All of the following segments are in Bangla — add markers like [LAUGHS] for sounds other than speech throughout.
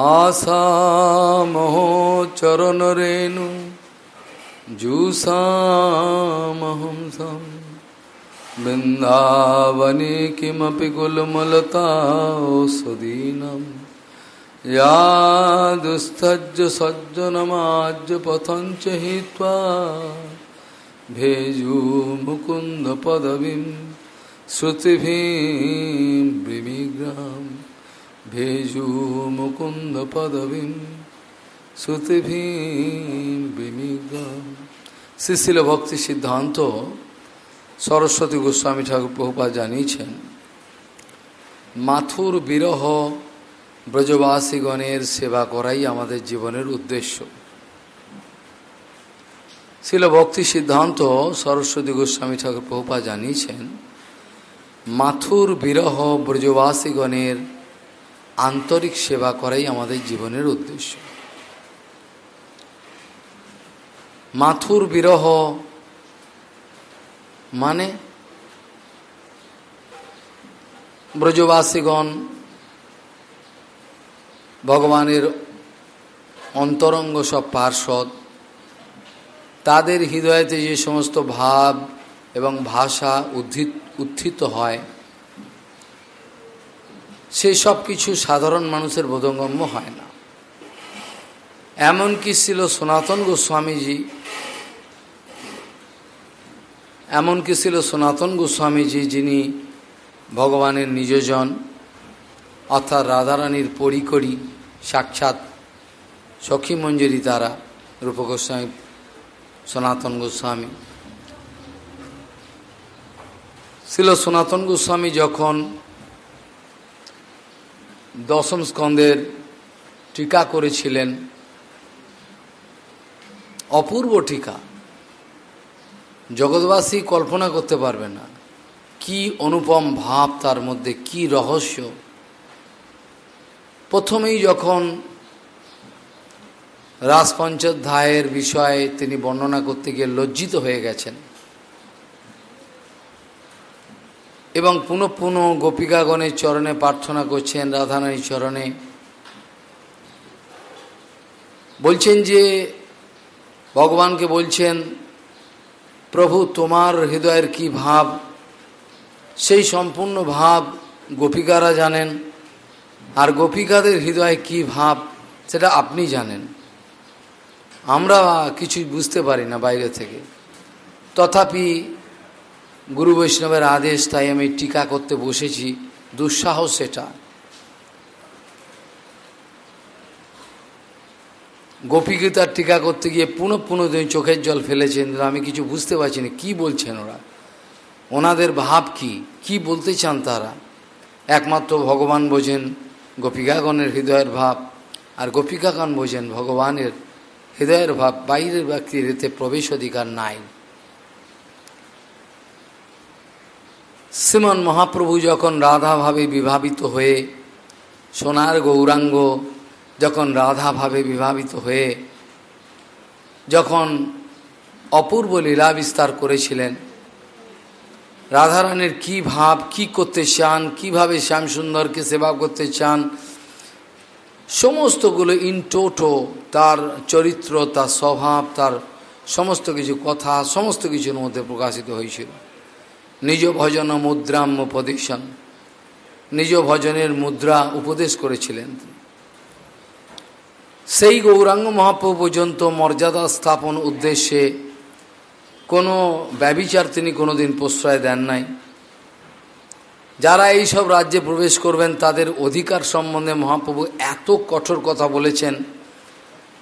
आसामहो चरणरेणु जुषामहंसं वृन्दावने किमपि कुलमलतासदीनं या दुस्तज्ज सज्जनमाज्य पथञ्च हित्वा भेजूमुकुन्दपदवीं श्रुतिभिं विविग्रहम् भेजूमुकुन्दपदवीं শ্রুতিভিমিগ্রম শ্রীশিল ভক্তি সিদ্ধান্ত সরস্বতী গোস্বামী ঠাকুর প্রভুপা জানিয়েছেন মাথুর বিরহ ব্রজবাসীগণের সেবা করাই আমাদের জীবনের উদ্দেশ্য শিল ভক্তি সিদ্ধান্ত সরস্বতী গোস্বামী ঠাকুর প্রভুপা জানিয়েছেন মাথুর বিরহ ব্রজবাসীগণের আন্তরিক সেবা করাই আমাদের জীবনের উদ্দেশ্য। মাথুর বিরহ মানে ব্রজবাসীগণ ভগবানের অন্তরঙ্গ সব পার্শ্বদ, তাদের হৃদয়তে যে সমস্ত ভাব এবং ভাষা উদ্ধিত উত্থিত হয় সেই সব কিছু সাধারণ মানুষের বোধগম্য হয় না। এমনকি ছিল সনাতন গোস্বামীজি, এমনকি ছিল সনাতন গোস্বামীজি যিনি ভগবানের নিজজন, অর্থাৎ রাধারানীর পরিকরি, সাক্ষাৎ সখী মঞ্জুরি তারা রূপ গোস্বামী সনাতন গোস্বামী। ছিল সনাতন গোস্বামী যখন দশম স্কন্দের টিকা করেছিলেন। অপূর্ব টিকা। জগৎবাসী কল্পনা করতে পারবে না কি অনুপম ভাব তার মধ্যে, কি রহস্য। প্রথমেই যখন রাজপঞ্চধ্যায়ের বিষয়ে তিনি বর্ণনা করতে গিয়ে লজ্জিত হয়ে গেছেন এবং পুনঃ পুনঃ গোপিকাগণের চরণে প্রার্থনা করছেন, রাধারানীর চরণে। বলছেন যে, ভগবানকে বলছেন, প্রভু, তোমার হৃদয়ের কি ভাব? সেই সম্পূর্ণ ভাব গোপিকারা জানেন। আর গোপিকাদের হৃদয়ে কি ভাব, সেটা আপনি জানেন। আমরা কিছুই বুঝতে পারি না বাইরে থেকে। তথাপি গুরু বৈষ্ণবের আদেশ, তাই আমি টিকা করতে বসেছি। দুঃসাহস সেটা গোপীগীতার টিকা করতে গিয়ে পুনঃ পুনঃ চোখের জল ফেলেছেন আমি কিছু বুঝতে পারছি না, কী বলছেন ওরা? ওনাদের ভাব কি? কি বলতে চান তারা? একমাত্র ভগবান বোঝেন গোপিকাগণের হৃদয়ের ভাব, আর গোপিকাগণ বোঝেন ভগবানের হৃদয়ের ভাব, বাইরের ব্যক্তির এতে প্রবেশ অধিকার নাই। শ্রীমন মহাপ্রভু যখন রাধাভাবে বিভাবিত হয়ে, সোনার গৌরাঙ্গ যখন রাধাভাবে বিভাবিত হয়ে, যখন অপূর্ব লীলা বিস্তার করেছিলেন, রাধারানীর কি ভাব, কি করতে চান, কীভাবে শ্যামসুন্দরকে সেবা করতে চান, সমস্তগুলো ইন টোটো তার চরিত্র, তার স্বভাব, তার সমস্ত কিছু কথা, সমস্ত কিছুর মধ্যে প্রকাশিত হয়েছিল। নিজ ভজন মুদ্রাম উপদেশন নিজ ভজনের মুদ্রা উপদেশ করেছিলেন সেই গৌরাঙ্গ মহাপ্রভু পর্যন্ত মর্যাদা স্থাপন উদ্দেশ্যে কোনো ব্যবিচার তিনি কোনোদিন প্রশ্রয় দেন নাই। যারা এই সব রাজ্যে প্রবেশ করবেন, তাদের অধিকার সম্বন্ধে মহাপ্রভু এত কঠোর কথা বলেছেন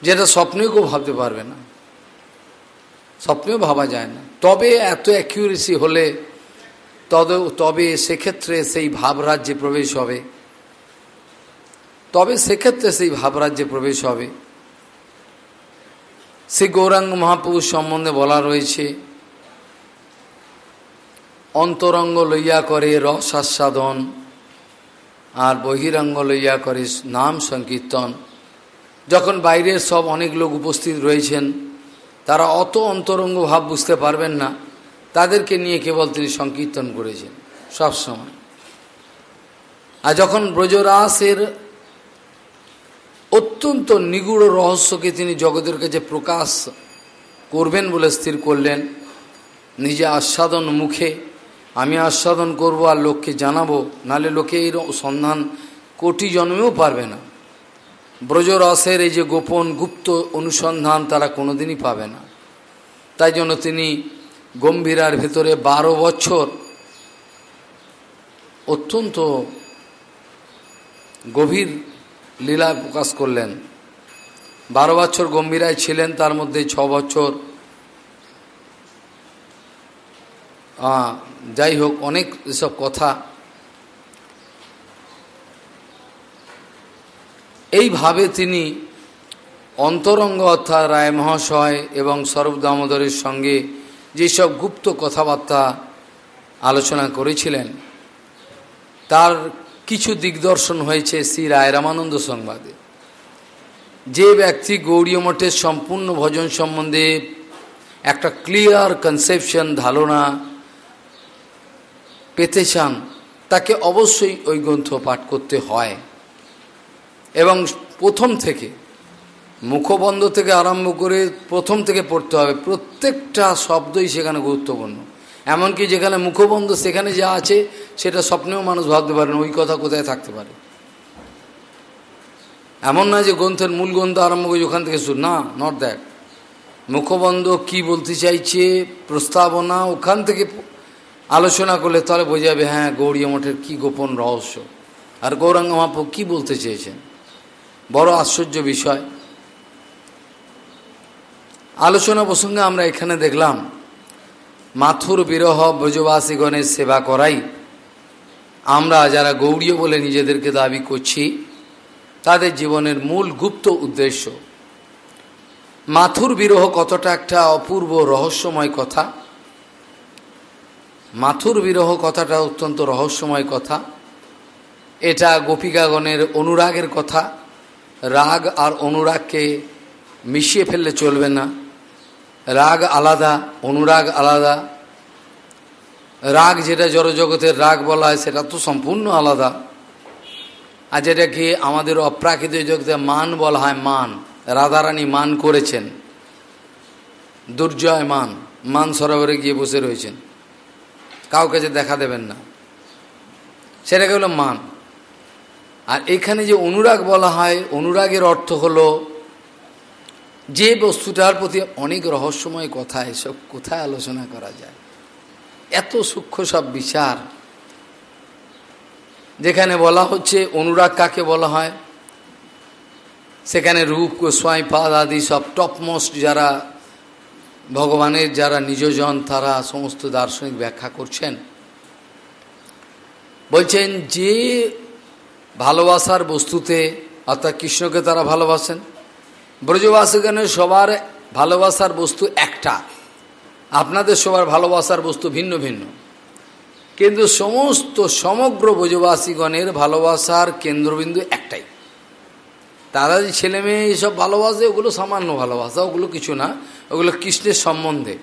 যেটা স্বপ্নেও কেউ ভাবতে পারবে না। স্বপ্নেও ভাবা যায় না। তবে এত অ্যাকিউরেসি হলে তদ তবে সেক্ষেত্রে সেই ভাবরাজ্যে প্রবেশ হবে। তবে সেক্ষেত্রে সেই ভাবরাজ্যে প্রবেশ হবে। সে গৌরাঙ্গ মহাপ্রভুর সম্বন্ধে বলা রয়েছে, অন্তরঙ্গ লইয়া করে রস আর বহিরঙ্গ লইয়া করে নাম সংকীর্তন। যখন বাইরের সব অনেক লোক উপস্থিত রয়েছেন, তারা অত অন্তরঙ্গ ভাব বুঝতে পারবেন না। তাদেরকে নিয়ে কেবল তিনি সংকীর্তন করেছেন, সব সময়। আর যখন ব্রজরাসের অত্যন্ত নিগুড় রহস্যকে তিনি জগতের কাছে প্রকাশ করবেন বলে স্থির করলেন, নিজে আস্বাদন মুখে, আমি আস্বাদন করব আর লোককে জানাব, নালে লোকে এই সন্ধান কোটি জন্মেও পারবে না। ব্রজরসের এই যে গোপন গুপ্ত অনুসন্ধান তারা কোনোদিনই পাবে না। তাই জন্য তিনি গম্ভীরার ভেতরে বারো বছর। অত্যন্ত গভীর লীলা প্রকাশ করলেন। বারো বছর গম্ভীরায় ছিলেন, তার মধ্যে ছ বছর। যাই হোক, অনেক এসব কথা। এইভাবে তিনি অন্তরঙ্গ অর্থাৎ রায় মহাশয় এবং সরব দামোদরের সঙ্গে যেসব গুপ্ত কথাবার্তা আলোচনা করেছিলেন, তার কিছু দিগদর্শন হয়েছে শ্রী রায় রামানন্দ সংবাদে। যে ব্যক্তি গৌরীয় মঠের সম্পূর্ণ ভজন সম্বন্ধে একটা ক্লিয়ার কনসেপশন ধারণা পেতে চান, তাকে অবশ্যই ওই গ্রন্থ পাঠ করতে হয়। এবং প্রথম থেকে মুখবন্ধ থেকে আরম্ভ করে প্রথম থেকে পড়তে হবে। প্রত্যেকটা শব্দই সেখানে গুরুত্বপূর্ণ। এমনকি যেখানে মুখবন্ধ, সেখানে যা আছে, সেটা স্বপ্নেও মানুষ ভাবতে পারেন ওই কথা কোথায় থাকতে পারে। এমন না যে গ্রন্থের মূল গ্রন্থ আরম্ভ করে ওখান থেকে শুরু। না নট দ্যাট মুখবন্ধ কি বলতে চাইছে, প্রস্তাবনা, ওখান থেকে আলোচনা করলে তাহলে বোঝাবে হ্যাঁ গৌরী মঠের কী গোপন রহস্য। আর গৌরাঙ্গ মহাপ্র কী বলতে চেয়েছেন? বড় আশ্চর্য বিষয়। আলোচনা প্রসঙ্গে আমরা এখানে দেখলাম, মাথুর বিরহ ব্রজবাসীগণের সেবা করাই। আমরা যারা গৌরীয় বলে নিজেদেরকে দাবি করছি, তাদের জীবনের মূল গুপ্ত উদ্দেশ্য। মাথুর বিরহ কতটা একটা অপূর্ব রহস্যময় কথা। মাথুর বিরহ কথাটা অত্যন্ত রহস্যময় কথা। এটা গোপিকাগণের অনুরাগের কথা। রাগ আর অনুরাগকে মিশিয়ে ফেললে চলবে না। রাগ আলাদা, অনুরাগ আলাদা। রাগ যেটা জড়জগতের রাগ বলা হয়, সেটা তো সম্পূর্ণ আলাদা। আর যেটাকে আমাদের অপ্রাকৃতিক জগতে মান বলা হয় মান, রাধারানী মান করেছেন। দুর্জয় মান মান সরোবরে গিয়ে বসে রয়েছেন। কাউকে যে দেখা দেবেন না। সেটাকে হলো মান। আর এখানে যে অনুরাগ বলা হয়, অনুরাগের অর্থ হলো যে বস্তুটার প্রতি অনেক রহস্যময় কথা, এসব কোথায় আলোচনা করা যায়? এত সূক্ষ্ম সব বিচার। যেখানে বলা হচ্ছে অনুরাগ কাকে বলা হয়? সেখানে রূপ, গোস্বাই, পাদ আদি সব টপমোস্ট যারা ভগবানের যারা নিজজন, তারা সমস্ত দার্শনিক ব্যাখ্যা করছেন। বলছেন যে ভালোবাসার বস্তুতে অর্থাৎ কৃষ্ণকে তারা ভালোবাসেন ব্রজবাসীগণের সবার ভালোবাসার বস্তু একটা। আপনাদের সবার ভালোবাসার বস্তু ভিন্ন ভিন্ন। কিন্তু সমস্ত সমগ্র ব্রজবাসীগণের ভালোবাসার কেন্দ্রবিন্দু একটাই। তারা যে ছেলে মেয়ে এইসব ভালোবাসে, ওগুলো সামান্য ভালোবাসা, ওগুলো কিছু না, ওগুলো কৃষ্ণের সম্বন্ধে।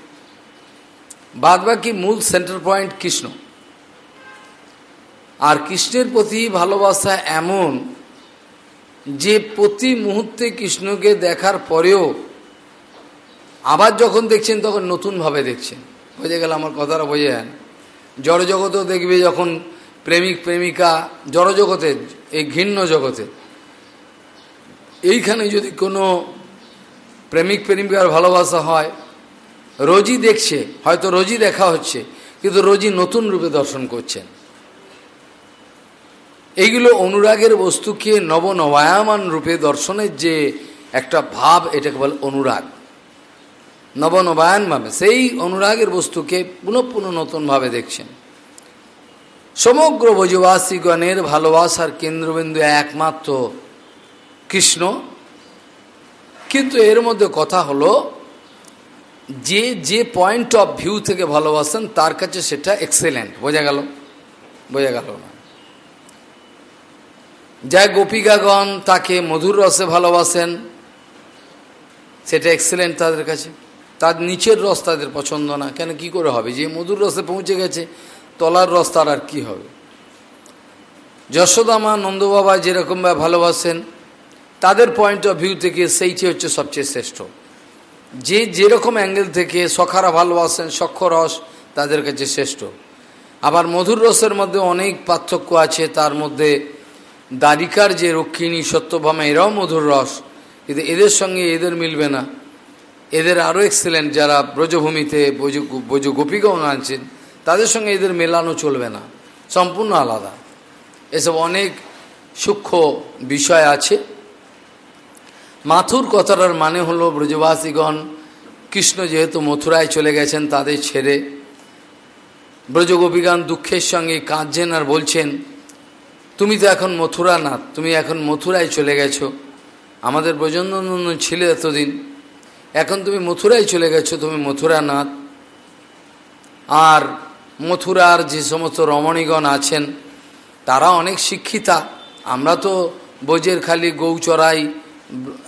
বাদ বাকি মূল সেন্টার পয়েন্ট কৃষ্ণ। আর কৃষ্ণের প্রতি ভালোবাসা এমন যে প্রতি মুহূর্তে কৃষ্ণকে দেখার পরেও আবার যখন দেখছেন, তখন নতুনভাবে দেখছেন। বোঝা গেল আমার কথাটা বোঝা যান জড়জগতেও দেখবে যখন প্রেমিক, প্রেমিকা, জড়জগতে, এই ঘৃণ্য জগতে, এইখানে যদি কোনো প্রেমিক, প্রেমিকার ভালোবাসা হয়, রোজই দেখছে, হয়তো রোজই দেখা হচ্ছে, কিন্তু রোজই নতুন রূপে দর্শন করছেন। এইগুলো অনুরাগের বস্তুকে নবনবায়ামান রূপে দর্শনের যে একটা ভাব, এটাকে বলে অনুরাগ। নবনবায়নভাবে, সেই অনুরাগের বস্তুকে পুনঃ পুনঃ নতুনভাবে দেখছেন। সমগ্র ব্রজবাসীগণের ভালোবাসার কেন্দ্রবিন্দু একমাত্র কৃষ্ণ। কিন্তু এর মধ্যে কথা হলো, যে যে পয়েন্ট অফ ভিউ থেকে ভালোবাসেন, তার কাছে সেটা এক্সেলেন্ট বোঝা গেল? বোঝা গেল না। যা গোপিকাগণ তাকে মধুর রসে ভালোবাসেন, সেটা এক্সেলেন্ট তাদের কাছে। তার নিচের রস তাদের পছন্দ না। কেন, কি করে হবে? যে মধুর রসে পৌঁছে গেছে, তলার রস তার আর কী হবে? যশোদা মা নন্দবাবা যেরকমভাবে ভালোবাসেন, তাদের পয়েন্ট অফ ভিউ থেকে সেইটি হচ্ছে সবচেয়ে শ্রেষ্ঠ। যে যেরকম অ্যাঙ্গেল থেকে সখারা ভালোবাসেন রস তাদের কাছে শ্রেষ্ঠ। আবার মধুর রসের মধ্যে অনেক পার্থক্য আছে, তার মধ্যে দ্বারিকার যে রক্ষিণী সত্যভামা, এরাও মধুর রস। কিন্তু এদের সঙ্গে এদের মিলবে না। এদের আরও এক্সেলেন্ট যারা ব্রজভূমিতে ব্রজ গোপীগণ আনছেন, তাদের সঙ্গে এদের মেলানো চলবে না। সম্পূর্ণ আলাদা। এসব অনেক সূক্ষ্ম বিষয় আছে। মাথুর কথাটার মানে হলো, ব্রজবাসীগণ কৃষ্ণ যেহেতু মথুরায় চলে গেছেন তাদের ছেড়ে ব্রজগোপীগান দুঃখের সঙ্গে কাঁদছেন আর বলছেন তুমি তো এখন মথুরা নাথ, তুমি এখন মথুরায় চলে গেছো। আমাদের ব্রজনন্দন ছিল এতদিন, এখন তুমি মথুরায় চলে গেছো, তুমি মথুরা নাথ। আর মথুরার যে সমস্ত রমণীগণ আছেন, তারা অনেক শিক্ষিতা। আমরা তো বোঝের খালি গৌ চড়াই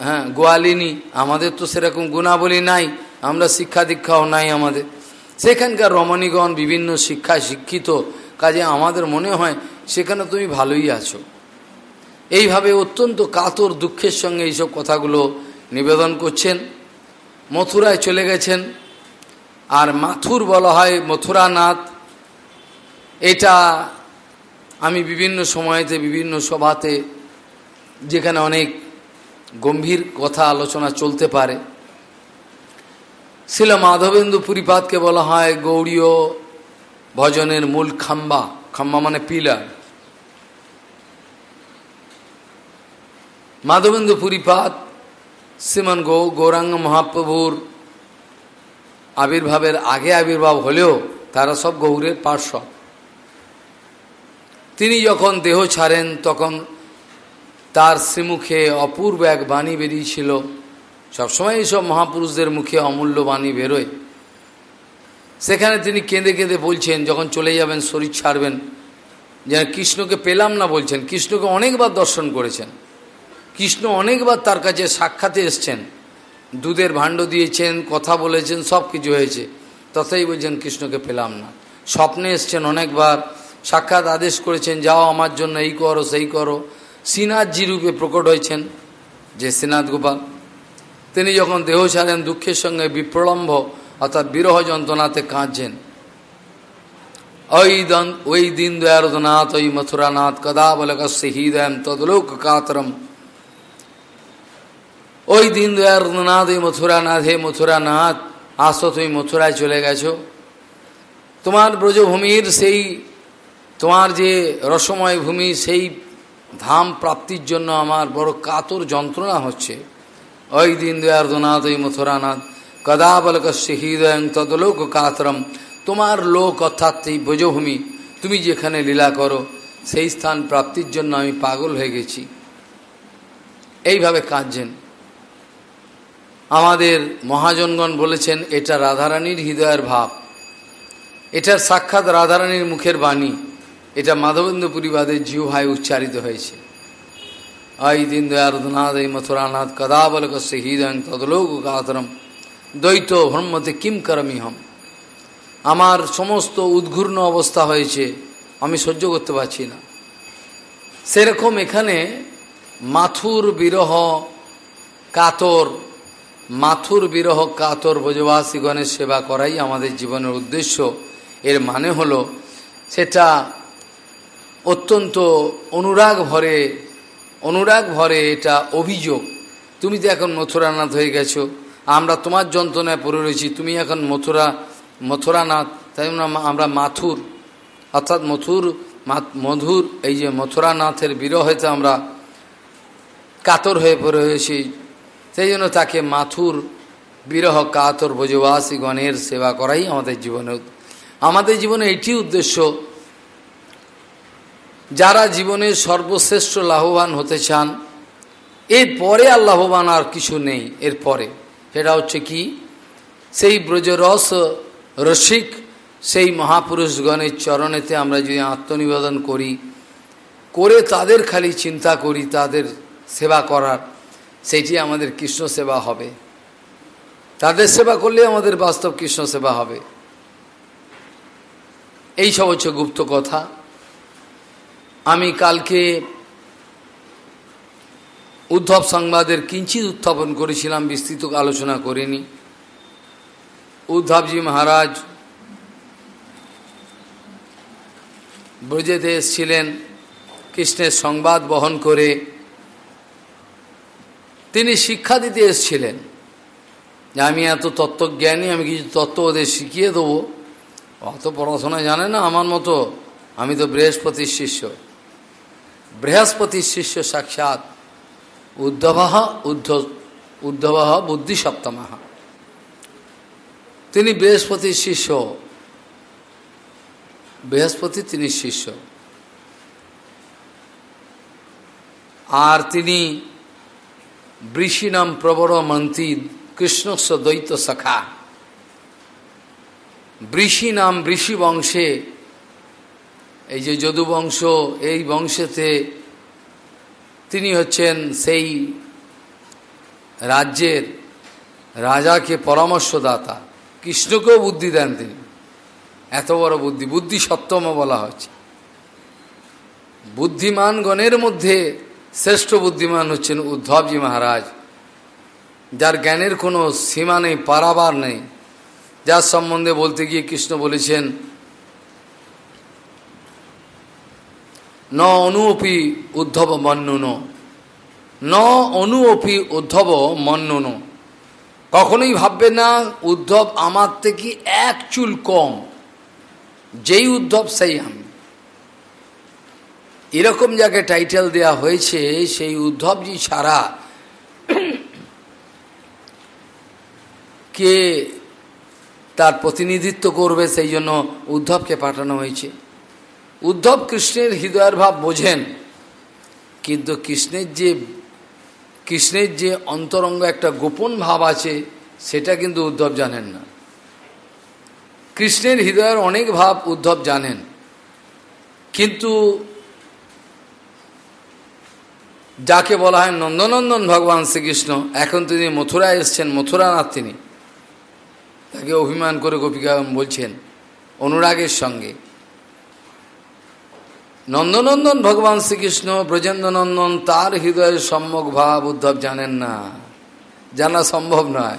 হ্যাঁ গোয়ালিনী, আমাদের তো সেরকম গুণাবলী নাই, আমরা শিক্ষা দীক্ষাও নাই আমাদের। সেখানকার রমণীগণ বিভিন্ন শিক্ষায় শিক্ষিত, কাজে আমাদের মনে হয় সেখানে তুমি ভালোই আছো। এইভাবে অত্যন্ত কাতর দুঃখের সঙ্গে এইসব কথাগুলো নিবেদন করছেন, মথুরায় চলে গেছেন, আর মাথুর বলা হয় মথুরানাথ। এটা আমি বিভিন্ন সময়তে, বিভিন্ন সভাতে, যেখানে অনেক গম্ভীর কথা আলোচনা চলতে পারে। ছিল মাধবেন্দু পুরীপাতকে বলা হয় গৌড়ীয় ভজনের মূল খাম্বা। খাম্বা মানে পিলার। মাধবেন্দু পুরীপাত শ্রীমান গৌ গৌরাঙ্গ মহাপ্রভুর আবির্ভাবের আগে আবির্ভাব হলেও তারা সব গৌরের পার্শ্ব। তিনি যখন দেহ ছাড়েন, তখন তার শ্রীমুখে অপূর্ব এক বাণী বেরিয়েছিল। সবসময় এইসব মহাপুরুষদের মুখে অমূল্য বাণী বেরোয়। সেখানে তিনি কেঁদে কেঁদে বলছেন, যখন চলে যাবেন, শরীর ছাড়বেন, যেন কৃষ্ণকে পেলাম না বলছেন। কৃষ্ণকে অনেকবার দর্শন করেছেন। কৃষ্ণ অনেকবার তার কাছে সাক্ষাতে এসছেন। দুধের ভাণ্ড দিয়েছেন, কথা বলেছেন, সব কিছু হয়েছে। তথাই বলছেন, কৃষ্ণকে পেলাম না। স্বপ্নে এসছেন অনেকবার, সাক্ষাৎ আদেশ করেছেন, যাও আমার জন্য, এই করো, সেই করো। শ্রীনাথজি রূপে প্রকট হয়েছেন যে শ্রীনাথ গোপাল। তিনি যখন দেহ ছাড়েন, দুঃখের সঙ্গে বিপ্রলম্ব অর্থাৎ বিরহ যন্ত্রণাতে কাঁদছেন। ওই দন ওই দিন দয়ারদনাথ ওই মথুরানাথ, কদা বলে কস্য হৃদয়ম তদলোক কাতরম ওই দিন দয়ারদনাথ ওই মথুরানাথ হে মথুরানাথ আসো তুমি মথুরায় চলে গেছো। তোমার ব্রজভূমির সেই, তোমার যে রসময় ভূমি, সেই ধাম প্রাপ্তির জন্য আমার বড় কাতর যন্ত্রণা হচ্ছে। ওই দিন দয়ার্দনাথ ওই মথুরানাথ কদা বলকস্য হৃদয়ং তদলোক কাতরম। তোমার লোক অর্থাৎ এই ব্রজভূমি, তুমি যেখানে লীলা করো, সেই স্থান প্রাপ্তির জন্য আমি পাগল হয়ে গেছি। এইভাবে কাঁদছেন। আমাদের মহাজনগণ বলেছেন, এটা রাধারানীর হৃদয়ের ভাব। এটার সাক্ষাৎ রাধারানীর মুখের বাণী। এটা মাধবেন্দ্র পরিবাদের ভাই উচ্চারিত হয়েছে। আই দিন দয়ারধনাথ এই মথুরানাথ, কদাবলকস্য হৃদয় তদলোক কাতরম, দ্বৈত ব্রহ্মতে কিম করমি হম। আমার সমস্ত উদ্ঘূর্ণ অবস্থা হয়েছে, আমি সহ্য করতে পারছি না। সেরকম এখানে মাথুর বিরহ, কাতর মাথুর বিরহ কাতর ব্রজবাসীগণের সেবা করাই আমাদের জীবনের উদ্দেশ্য। এর মানে হলো, সেটা অত্যন্ত অনুরাগ ভরে অনুরাগ ভরে এটা অভিযোগ। তুমি তো এখন মথুরানাথ হয়ে গেছো, আমরা তোমার যন্ত্রণায় পড়ে রয়েছি, তুমি এখন মথুরা, মথুরানাথ, তাই আমরা মাথুর। অর্থাৎ মথুর মধুর, এই যে মথুরানাথের বিরহেতে আমরা কাতর হয়ে পড়ে রয়েছি। সেই জন্য তাকে মাথুর, বিরহ, কাতর গণের সেবা করাই আমাদের জীবনে আমাদের জীবনে এটি উদ্দেশ্য। যারা জীবনের সর্বশ্রেষ্ঠ লাভবান হতে চান এরপরে আর লাভবান আর কিছু নেই এরপরে সেটা হচ্ছে কি? সেই ব্রজরস রসিক, সেই মহাপুরুষগণের চরণেতে আমরা যদি আত্মনিবেদন করি, করে তাদের খালি চিন্তা করি, তাদের সেবা করার। সেইটি আমাদের কৃষ্ণ সেবা হবে। তাদের সেবা করলে আমাদের বাস্তব কৃষ্ণ সেবা হবে। এই সব হচ্ছে গুপ্ত কথা। আমি কালকে উদ্ধব সংবাদের কিঞ্চিত উত্থাপন করেছিলাম, বিস্তৃত আলোচনা করিনি। উদ্ধবজি মহারাজ ব্রজেতে এসছিলেন, কৃষ্ণের সংবাদ বহন করে তিনি শিক্ষা দিতে এসছিলেন। যে আমি এত তত্ত্বজ্ঞানী, আমি কিছু তত্ত্ব ওদের শিখিয়ে দেবো। অত পড়াশোনা জানে না আমার মতো। আমি তো বৃহস্পতির শিষ্য। বৃহস্পতির শিষ্য সাক্ষাৎ উদ্ধব উদ্ধ উদ্ধব বুদ্ধি সপ্তমাহা। তিনি বৃহস্পতির শিষ্য। বৃহস্পতি তিনি শিষ্য। আর তিনি বৃষিনাম প্রবর মন্ত্রী কৃষ্ণস্ব দ্বৈত সখা। বৃষি নাম বৃষি বংশে, এই যে যদু বংশ, এই বংশেতে তিনি হচ্ছেন সেই রাজ্যের রাজাকে পরামর্শদাতা। কৃষ্ণকেও বুদ্ধি দেন তিনি। এত বড় বুদ্ধি বুদ্ধি সপ্তম বলা হচ্ছে বুদ্ধিমান গণের মধ্যে শ্রেষ্ঠ বুদ্ধিমান হচ্ছেন উদ্ধবজি মহারাজ, যার জ্ঞানের কোনো সীমা নেই, পারাবার নেই। যার সম্বন্ধে বলতে গিয়ে কৃষ্ণ বলেছেন, ন অনুপি উদ্ধব মন্নুন, ন অনুপি উদ্ধব মন্নুন। কখনোই ভাববে না, উদ্ধব আমার থেকে এক চুল কম, যেই উদ্ধব সেই আমি। এরকম যাকে টাইটেল দেয়া হয়েছে, সেই উদ্ধবজি ছাড়া কে তার প্রতিনিধিত্ব করবে, সেই জন্য উদ্ধবকে পাঠানো হয়েছে। উদ্ধব কৃষ্ণের হৃদয়ের ভাব বোঝেন, কিন্তু কৃষ্ণের যে কৃষ্ণের যে অন্তরঙ্গ একটা গোপন ভাব আছে, সেটা কিন্তু উদ্ধব জানেন না। কৃষ্ণের হৃদয়ের অনেক ভাব উদ্ধব জানেন, কিন্তু যাকে বলা হয় নন্দনন্দন ভগবান শ্রীকৃষ্ণ, এখন তিনি মথুরায় এসছেন, মথুরানাথ তিনি। তাকে অভিমান করে গোপিকা বলছেন, অনুরাগের সঙ্গে। নন্দনন্দন ভগবান শ্রীকৃষ্ণ, ব্রজেন্দ্রনন্দন, তার হৃদয়ের সম্যক ভাব উদ্ধব জানেন না। জানা সম্ভব নয়।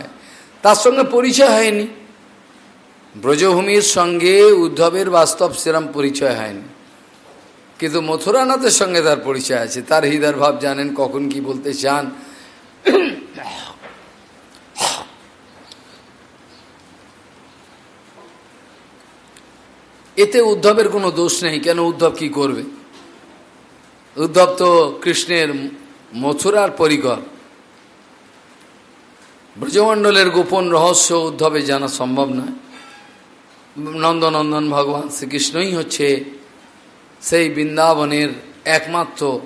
তার সঙ্গে পরিচয় হয়নি। ব্রজভূমির সঙ্গে উদ্ধবের বাস্তব সেরম পরিচয় হয়নি। কিন্তু মথুরানাথের সঙ্গে তার পরিচয় আছে। তার হৃদয়ের ভাব জানেন, কখন কি বলতে চান। এতে উদ্ধবের কোনো দোষ নেই, কেন উদ্ধব কি করবে? উদ্ধব তো কৃষ্ণের মথুরার পরিকর। ব্রজমণ্ডলের গোপন রহস্য উদ্ধবে জানা সম্ভব নয়। নন্দনন্দন ভগবান শ্রীকৃষ্ণই হচ্ছে সেই বৃন্দাবনের একমাত্র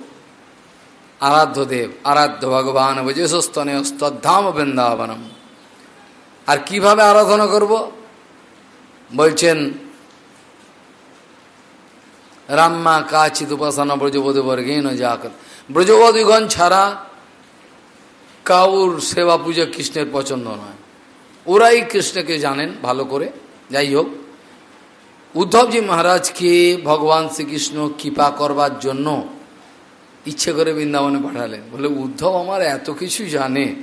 আরাধ্য দেব, আরাধ্য ভগবান বজেশস্তনে স্তদ্ধাম বৃন্দাবনম। আর কীভাবে আরাধনা করব? বলছেন রাম্মা কাচিত উপাসনা ব্রজবোধ বর্গেন যাকর ব্রজবোধগণ ছাড়া কাউর সেবা পূজা কৃষ্ণের পছন্দ নয়। ওরাই কৃষ্ণকে জানেন ভালো করে। যাই হোক উদ্ধবজি মহারাজকে ভগবান শ্রীকৃষ্ণ কৃপা করবার জন্য ইচ্ছে করে বৃন্দাবনে পাঠালেন। বলে, উদ্ধব আমার এত কিছু জানে।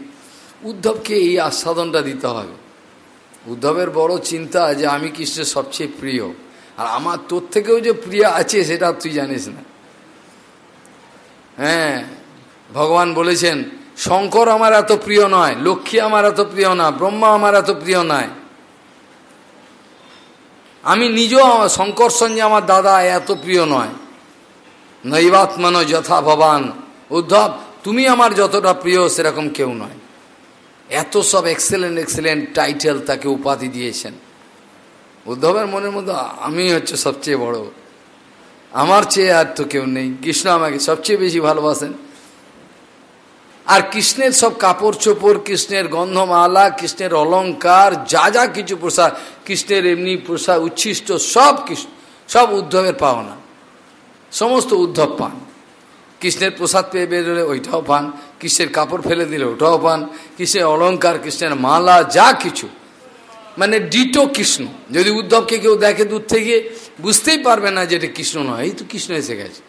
উদ্ধবকে এই আস্বাদনটা দিতে হবে। উদ্ধবের বড় চিন্তা যে আমি কৃষ্ণের সবচেয়ে প্রিয়। আর আমার তোর থেকেও যে প্রিয় আছে, সেটা তুই জানিস না। হ্যাঁ ভগবান বলেছেন, শঙ্কর আমার এত প্রিয় নয়, লক্ষ্মী আমার এত প্রিয় না, ব্রহ্মা আমার এত প্রিয় নয়। আমি নিজেও শঙ্কর্ষণ যে আমার দাদা এত প্রিয় নয়। নৈবাত্মন যথা ভবান। উদ্ধব, তুমি আমার যতটা প্রিয় সেরকম কেউ নয়। এত সব এক্সেলেন্ট এক্সেলেন্ট টাইটেল তাকে উপাধি দিয়েছেন। উদ্ধবের মনের মধ্যে আমি হচ্ছে সবচেয়ে বড়। আমার চেয়ে আর তো কেউ নেই। কৃষ্ণ আমাকে সবচেয়ে বেশি ভালোবাসেন। আর কৃষ্ণের সব কাপড় চোপড় কৃষ্ণের গন্ধমালা, কৃষ্ণের অলঙ্কার যা যা কিছু প্রসাদ, কৃষ্ণের এমনি প্রসাদ, উচ্ছিষ্ট সব কৃষ্ণ, সব উদ্ধবের পাওনা। সমস্ত উদ্ধব পান। কৃষ্ণের প্রসাদ পেয়ে বেরোলে ওইটাও পান, কৃষ্ণের কাপড় ফেলে দিলে ওটাও পান, কৃষ্ণের অলঙ্কার কৃষ্ণের মালা, যা কিছু। মানে ডিটো কৃষ্ণ। যদি উদ্ধবকে কেউ দেখে দূর থেকে, বুঝতেই পারবে না যে এটা কৃষ্ণ নয়, এই তো কৃষ্ণ এসে গেছে।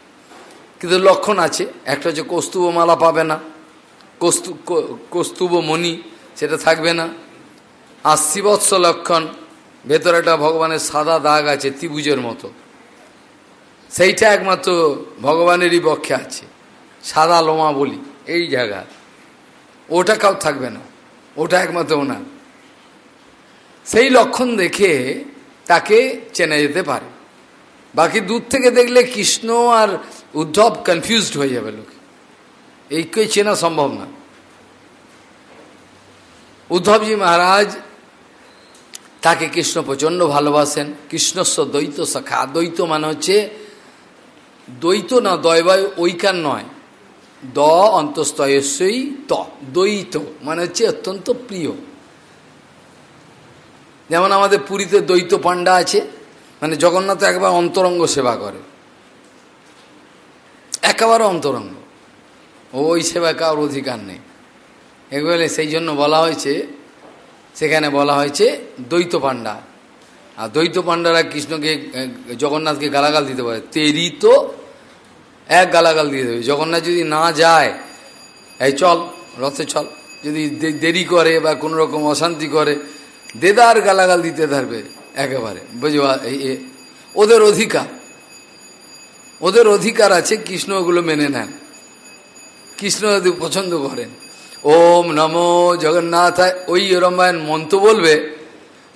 কিন্তু লক্ষণ আছে, একটা হচ্ছে কস্তুব মালা পাবে না। কস্তু কস্তুব সেটা থাকবে না। আর শিবৎস লক্ষণ একটা ভগবানের সাদা দাগ আছে ত্রিভুজের মতো। সেইটা একমাত্র ভগবানেরই পক্ষে আছে। সাদা লোমা বলি, এই জায়গা। ওটা কাউ থাকবে না, ওটা একমাত্র ওনার। সেই লক্ষণ দেখে তাকে চেনা যেতে পারে। বাকি দূর থেকে দেখলে কৃষ্ণ আর উদ্ধব কনফিউজড হয়ে যাবে লোকে। এইকে চেনা সম্ভব না। উদ্ধবজি মহারাজ তাকে কৃষ্ণ প্রচণ্ড ভালোবাসেন। কৃষ্ণস্ব দ্বৈত শাখা। দ্বৈত মানে হচ্ছে, দ্বৈত না দয়বায় ঐকার নয়। দ অন্তস্তয়স্যই ত। দ্বৈত মানে হচ্ছে অত্যন্ত প্রিয়। যেমন আমাদের পুরীতে দ্বৈত পাণ্ডা আছে মানে জগন্নাথ একবার অন্তরঙ্গ সেবা করে। একেবারে অন্তরঙ্গ। ওই সেবা কার অধিকার নেই। এগুলো সেই জন্য বলা হয়েছে, সেখানে বলা হয়েছে দ্বৈত পাণ্ডা। আর দ্বৈত পাণ্ডারা কৃষ্ণকে জগন্নাথকে গালাগাল দিতে পারে। তেরি তো এক গালাগাল দিয়ে দেবে। জগন্নাথ যদি না যায়, এই চল, রথে চল। যদি দেরি করে বা কোনো রকম অশান্তি করে, দেদার গালাগাল দিতে থাকবে একেবারে। বুঝবা ওদের অধিকার। ওদের অধিকার আছে কৃষ্ণ ওগুলো মেনে নেন। কৃষ্ণ যদি পছন্দ করেন। ওম নমো জগন্নাথ ওই রামায়ণ মন্ত্র বলবে,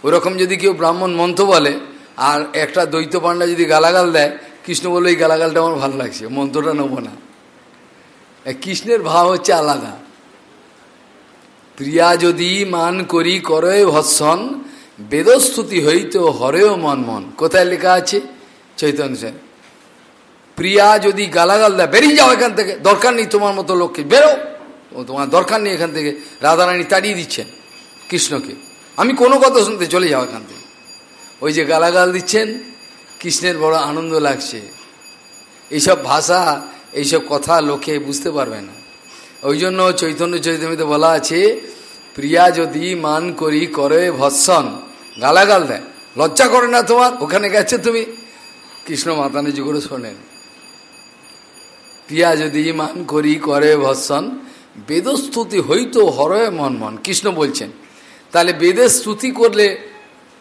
ওরকম যদি কেউ ব্রাহ্মণ মন্ত্র বলে, আর একটা দ্বৈত পাণ্ডা যদি গালাগাল দেয়, কৃষ্ণ বলে এই গালাগালটা আমার ভালো লাগছে, মন্ত্রটা নেব না। কৃষ্ণের ভাব হচ্ছে আলাদা। প্রিয়া যদি মান করি করয় ভৎসন, বেদস্তুতি হইতো হরেও মন মন। কোথায় লেখা আছে? চৈতন্য প্রিয়া যদি গালাগাল দেয়, বেরিয়ে যাও এখান থেকে। দরকার নেই তোমার মতো লোককে। বেরো। তোমার দরকার নেই এখান থেকে। রাধারানী তাড়িয়ে দিচ্ছেন কৃষ্ণকে। আমি কোনো কথা শুনতে চলে যাও এখান থেকে। ওই যে গালাগাল দিচ্ছেন, কৃষ্ণের বড় আনন্দ লাগছে। এইসব ভাষা, এইসব কথা লোকে বুঝতে পারবে না। ওই জন্য চৈতন্য চৈতন্যতে বলা আছে, প্রিয়া যদি মান করি করে ভৎসন, গালাগাল দেয়। লজ্জা করে না তোমার? ওখানে গেছে তুমি? কৃষ্ণ মাতানিজি করে শোনেন। প্রিয়া যদি মান করি, করে ভৎসন বেদস্তুতি হইতো হরয় মন মন কৃষ্ণ বলছেন, তাহলে বেদের স্তুতি করলে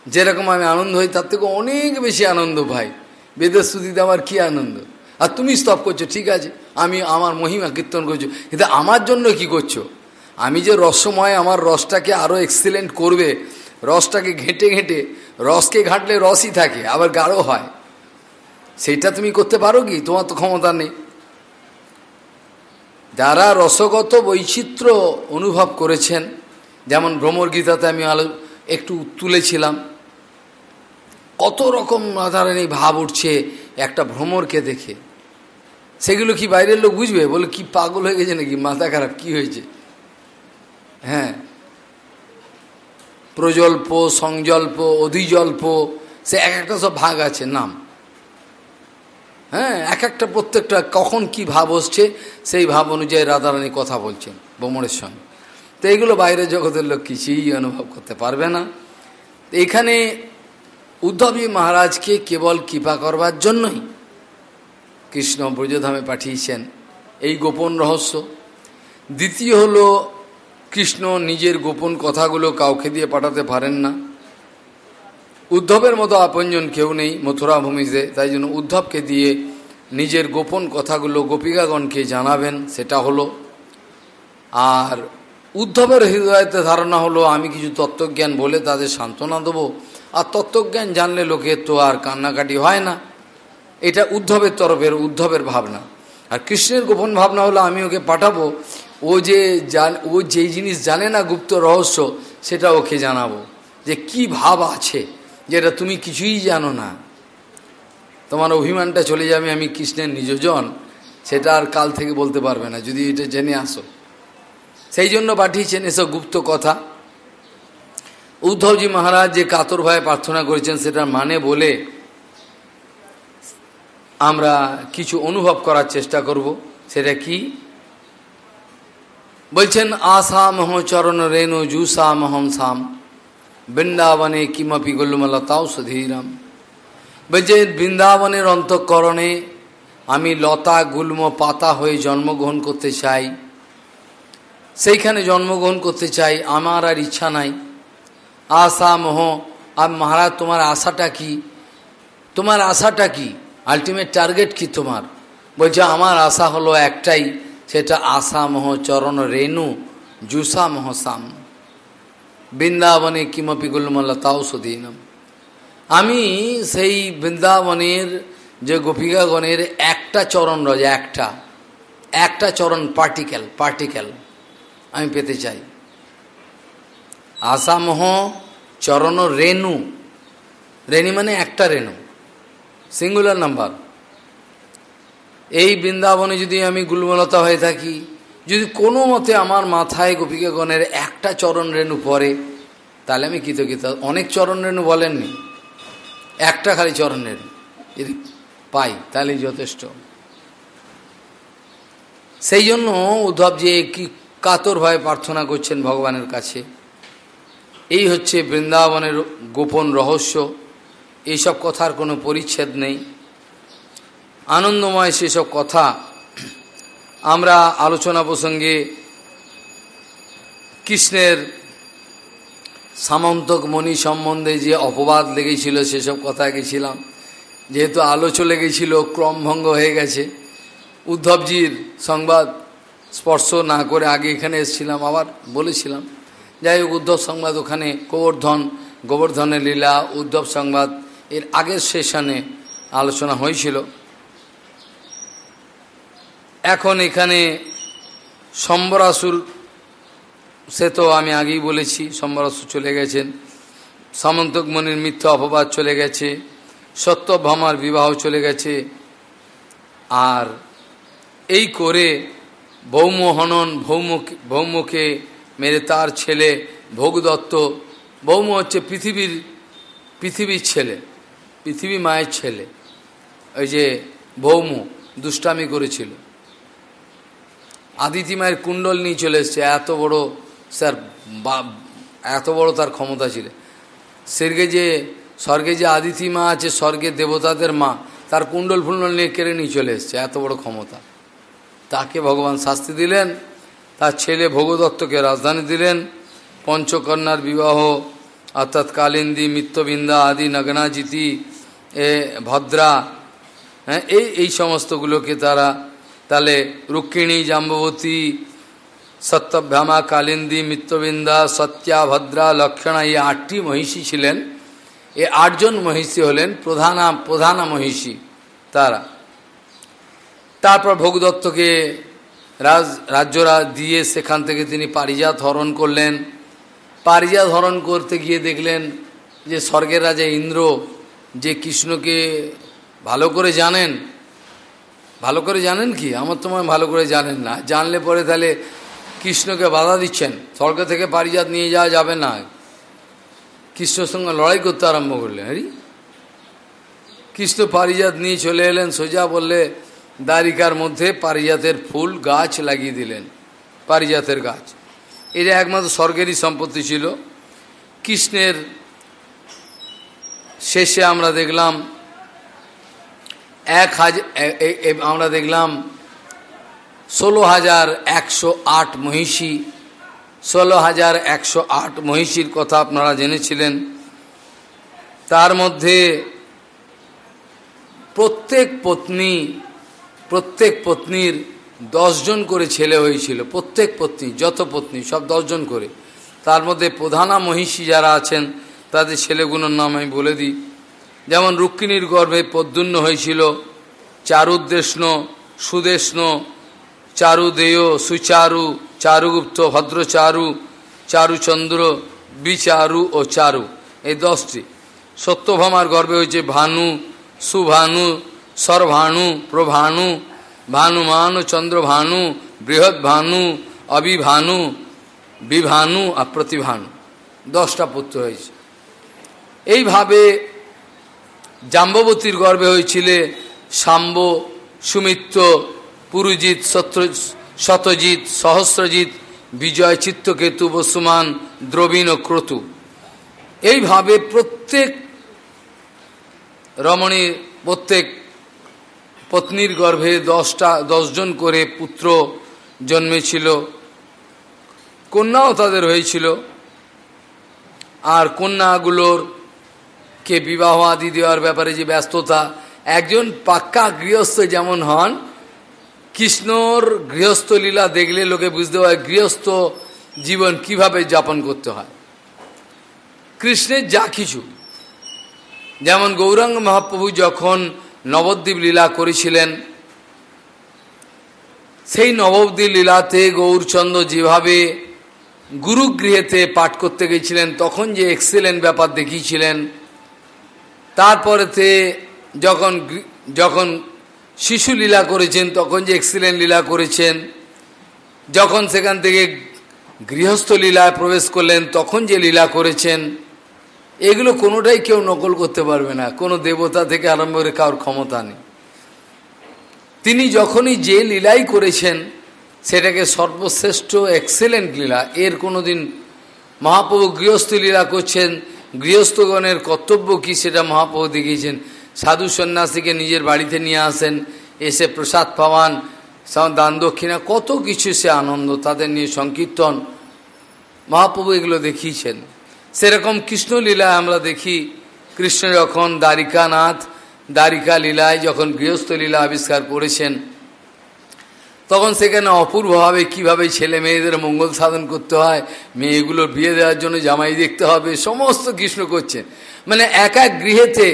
যেরকম আমি আনন্দ হই, তার থেকে অনেক বেশি আনন্দ ভাই। বেদের স্তুতিতে আমার কি আনন্দ? আর তুমি স্তব করছ, ঠিক আছে, আমি আমার মহিমা কীর্তন করছ, কিন্তু আমার জন্য কি করছ? আমি যে রসময় আমার রসটাকে আরও এক্সিলেন্ট করবে, রসটাকে ঘেঁটে ঘেঁটে, রসকে ঘাঁটলে রসই থাকে, আবার গাঢ় হয়। সেটা তুমি করতে পারো কি? তোমার তো ক্ষমতা নেই। যারা রসগত বৈচিত্র্য অনুভব করেছেন, যেমন ভ্রমর গীতাতে আমি আলো একটু তুলেছিলাম, কত রকম রাধারানী ভাব উঠছে একটা ভ্রমরকে দেখে। সেগুলো কি বাইরের লোক বুঝবে? বলে, কি পাগল হয়ে গেছে নাকি? মাথা খারাপ, কি হয়েছে? হ্যাঁ। প্রজল্প, সংজল্প, অধিজল্প, সে এক একটা সব ভাগ আছে, নাম। হ্যাঁ এক একটা প্রত্যেকটা কখন কি ভাব হচ্ছে সেই ভাব অনুযায়ী রাধারানী কথা বলছেন বোমরের সঙ্গে। তো এইগুলো বাইরের জগতের লোক কিছুই অনুভব করতে পারবে না। এখানে উদ্ধবী মহারাজকে কেবল কৃপা করবার জন্যই কৃষ্ণ ব্রজধামে পাঠিয়েছেন এই গোপন রহস্য। দ্বিতীয় হলো, কৃষ্ণ নিজের গোপন কথাগুলো কাউকে দিয়ে পাঠাতে পারেন না। উদ্ধবের মতো আপনজন কেউ নেই, মথুরা ভূমিতে। তাই জন্য উদ্ধবকে দিয়ে নিজের গোপন কথাগুলো গোপিকাগণকে জানাবেন, সেটা হলো, আর উদ্ধবের হৃদয়তে ধারণা হলো, আমি কিছু তত্ত্বজ্ঞান বলে তাদের সান্ত্বনা দেবো। আর তত্ত্বজ্ঞান জানলে লোকের তো আর কান্নাকাটি হয় না। এটা উদ্ধবের তরফের, উদ্ধবের ভাবনা। আর কৃষ্ণের গোপন ভাবনা হলো, আমি ওকে পাঠাবো, ও যে জান, ও যেই জিনিস জানে না গুপ্ত রহস্য, সেটা ওকে জানাব। যে কি ভাব আছে? যেটা তুমি কিছুই জানো না। তোমার অভিমানটা চলে যাবে আমি কৃষ্ণের নিজজন, সেটা আর কাল থেকে বলতে পারবে না, যদি এটা জেনে আসো। সেই জন্য পাঠিয়েছেন এসব গুপ্ত কথা। উদ্ধবজি মহারাজ যে কাতর ভয়ে প্রার্থনা করেছেন সেটার মানে বলে আমরা কিছু অনুভব করার চেষ্টা করব। সেটা কি? বলছেন আশা মহ চরণ রেণু জুসা মহম সাম। বৃন্দাবনে কিমপি গোল্লুমলতাও সুধীরাম। বলছে বৃন্দাবনের অন্তঃকরণে আমি লতা গুল্ম পাতা হয়ে জন্মগ্রহণ করতে চাই। সেইখানে জন্মগ্রহণ করতে চাই, আমার আর ইচ্ছা নাই। আশা, মোহ, আর মহারাজ, তোমার আশাটা কি? তোমার আশাটা কি? আলটিমেট টার্গেট কি তোমার? বলছে, আমার আশা হলো একটাই, সেটা আশা, মোহ, চরণ, রেণু, জুসা, মোহ, সাম। বৃন্দাবনে কিমপি গুলমলতাও সুদীনম আমি সেই বৃন্দাবনের, যে গোপিকাগণের একটা চরণ রজ, একটা একটা চরণ পার্টিকেল পার্টিকেল আমি পেতে চাই। আসামহ চরণ রেণু। রেণু মানে একটা রেণু সিঙ্গুলার নাম্বার এই বৃন্দাবনে যদি আমি গুলমলতা হয়ে থাকি যদি কোনো মতে আমার মাথায় গোপিকাগণের একটা চরণ রেণু পরে তাহলে আমি কৃতজ্ঞতা। অনেক চরণ রেণু বলেননি। একটা খালি চরণ রেণু। যদি পাই, তাহলে যথেষ্ট। সেই জন্য উদ্ধব যে কি কাতরভাবে প্রার্থনা করছেন ভগবানের কাছে। এই হচ্ছে বৃন্দাবনের গোপন রহস্য। এইসব কথার কোনো পরিচ্ছেদ নেই। আনন্দময় সেসব কথা আমরা আলোচনা প্রসঙ্গে কৃষ্ণের সামন্তক মণি সম্বন্ধে যে অপবাদ লেগেছিল, সেসব কথা গেছিলাম। যেহেতু আলো চলে গেছিল ক্রমভঙ্গ হয়ে গেছে। উদ্ধবজির সংবাদ স্পর্শ না করে আগে এখানে এসেছিলাম, আবার বলেছিলাম। যাই হোক, উদ্ধব সংবাদ ওখানে গোবর্ধন, গোবর্ধনের লীলা, উদ্ধব সংবাদ এর আগের সেশনে আলোচনা হয়েছিল। এখন এখানে সম্বরাসুর, সে তো আমি আগেই বলেছি, সম্বরাসুর চলে গেছেন। সামন্তক মনির মিথ্যা অপবাদ চলে গেছে। সত্যভামার বিবাহ চলে গেছে। আর এই করে ভৌম হনন ভৌম ভৌমকে মেরে তার ছেলে ভোগদত্ত। ভৌম হচ্ছে পৃথিবীর পৃথিবীর ছেলে, পৃথিবী মায়ের ছেলে। ওই যে ভৌম দুষ্টামি করেছিল। আদিতি মায়ের কুণ্ডল নিয়ে চলে এসছে। এত বড়, স্যার এত বড় তার ক্ষমতা ছিল। স্বর্গে যে স্বর্গে যে আদিতি মা আছে স্বর্গের দেবতাদের মা, তার কুণ্ডল ফুণ্ডল নিয়ে কেড়ে নিয়ে চলে এসছে। এত বড় ক্ষমতা। তাকে ভগবান শাস্তি দিলেন, তার ছেলে ভোগদত্তকে রাজধানী দিলেন, পঞ্চকন্যার বিবাহ, অর্থাৎ কালিন্দী মিত্রবিন্দা আদি নগনাজিতি এ, ভদ্রা হ্যাঁ এই এই সমস্তগুলোকে তারা তাহলে রুক্মিণী জাম্বতী সত্যভ্যামা, কালিন্দী মিত্রবিন্দা সত্যা, ভদ্রা, লক্ষণা এই আটটি মহিষী ছিলেন। এ আটজন মহিষী হলেন প্রধানা প্রধানা মহিষী তারা। তারপর ভোগদত্তকে রাজ, রাজ্যরা দিয়ে সেখান থেকে তিনি পারিজাত হরণ করলেন। পারিজাত হরণ করতে গিয়ে দেখলেন যে স্বর্গের রাজা ইন্দ্র যে কৃষ্ণকে ভালো করে জানেন ভালো করে জানেন কি? আমার তোমায় ভালো করে জানেন না। জানলে পরে তাহলে কৃষ্ণকে বাধা দিচ্ছেন। স্বর্গ থেকে পারিজাত নিয়ে যাওয়া যাবে না। কৃষ্ণর সঙ্গে লড়াই করতে আরম্ভ করলেন। হ্যাঁ কৃষ্ণ পারিজাত নিয়ে চলে এলেন, সোজা বললে, দ্বারিকার মধ্যে পারিজাতের ফুল, গাছ লাগিয়ে দিলেন। পারিজাতের গাছ। এটা একমাত্র স্বর্গেরই সম্পত্তি ছিল। কৃষ্ণের শেষে আমরা দেখলাম এক হাজার আমরা দেখলাম ষোলো হাজার একশো আট মহিষী। ষোলো হাজার একশো আট মহিষীর কথা আপনারা জেনেছিলেন। তার মধ্যে প্রত্যেক পত্নী, প্রত্যেক পত্নীর দশজন করে ছেলে হয়েছিল, প্রত্যেক পত্নী, যত পত্নী, সব দশজন করে। তার মধ্যে প্রধানা মহিষী যারা আছেন, তাদের ছেলেগুলোর নাম আমি বলে দিই। যেমন রুক্মিণীর গর্ভে পদ্যুন্ন হয়েছিল চারুদেষ্ণ সুদেষ্ণ চারুদেয়, সুচারু, চারুগুপ্ত, ভদ্রচারু, চারুচন্দ্র, বিচারু ও চারু। এই দশটি। সত্যভামার গর্বে হয়েছে ভানু, সুভানু সর্ভানু প্রভানু, ভানুমানু, চন্দ্রভানু বৃহৎ ভানু অবিভানু, বিভানু আর প্রতিভানু। দশটা পুত্র হয়েছে। এইভাবে জাম্ববতীর গর্বে হয়েছিল সাম্ব সুমিত্র, পুরুজিৎ শতজিৎ, সহস্রজিৎ, বিজয়, চিত্তকেতু, বসুমান, দ্রবীণ ও ক্রতু। এইভাবে প্রত্যেক রমণীর প্রত্যেক পত্নীর গর্ভে দশটা, দশজন করে পুত্র জন্মেছিল। কন্যাও তাদের হয়েছিল। আর কন্যাগুলোর কে বিবাহ আদি দেওয়ার ব্যাপারে যে ব্যস্ততা, একজন পাক্কা গৃহস্থ যেমন হন, কৃষ্ণর গৃহস্থ লীলা দেখলে লোকে বুঝতে হয় গৃহস্থ জীবন কীভাবে যাপন করতে হয়। কৃষ্ণের যা কিছু, যেমন গৌরাঙ্গ মহাপ্রভু যখন নবদ্বীপ লীলা করেছিলেন, সেই নবদ্বীপ লীলাতে গৌরচন্দ্র যেভাবে গুরুগৃহেতে পাঠ করতে গেছিলেন, তখন যে এক্সেলেন্ট ব্যাপার দেখিয়েছিলেন তারপরেতে যখন যখন শিশু লীলা করেছেন, তখন যে এক্সিলেন্ট লীলা করেছেন, যখন সেখান থেকে গৃহস্থ লীলায় প্রবেশ করলেন, তখন যে লীলা করেছেন, এগুলো কোনোটাই কেউ নকল করতে পারবে না। কোনো দেবতা থেকে আরম্ভ করে কারোর ক্ষমতা নেই। তিনি যখনই যে লীলাই করেছেন, সেটাকে সর্বশ্রেষ্ঠ এক্সেলেন্ট লীলা। এর কোনো দিন মহাপ্রভু গৃহস্থ লীলা করছেন গৃহস্থগণের কর্তব্য কি সেটা মহাপ্রভু দেখিয়েছেন। সাধু সন্ন্যাসীকে নিজের বাড়িতে নিয়ে আসেন, এসে প্রসাদ পাওয়ান দান দক্ষিণা, কত কিছু সে আনন্দ, তাদের নিয়ে সংকীর্তন। মহাপ্রভু এগুলো দেখিয়েছেন। সেরকম কৃষ্ণলীলায় আমরা দেখি, কৃষ্ণ যখন দ্বারিকানাথ, দ্বারিকা লীলায় যখন গৃহস্থ লীলা আবিষ্কার করেছেন তখন সেখানে অপূর্বভাবে কীভাবে ছেলে মেয়েদের মঙ্গল সাধন করতে হয়, মেয়েগুলোর বিয়ে দেওয়ার জন্য জামাই দেখতে হবে, সমস্ত কৃষ্ণ করছেন মানে এক এক গৃহেতে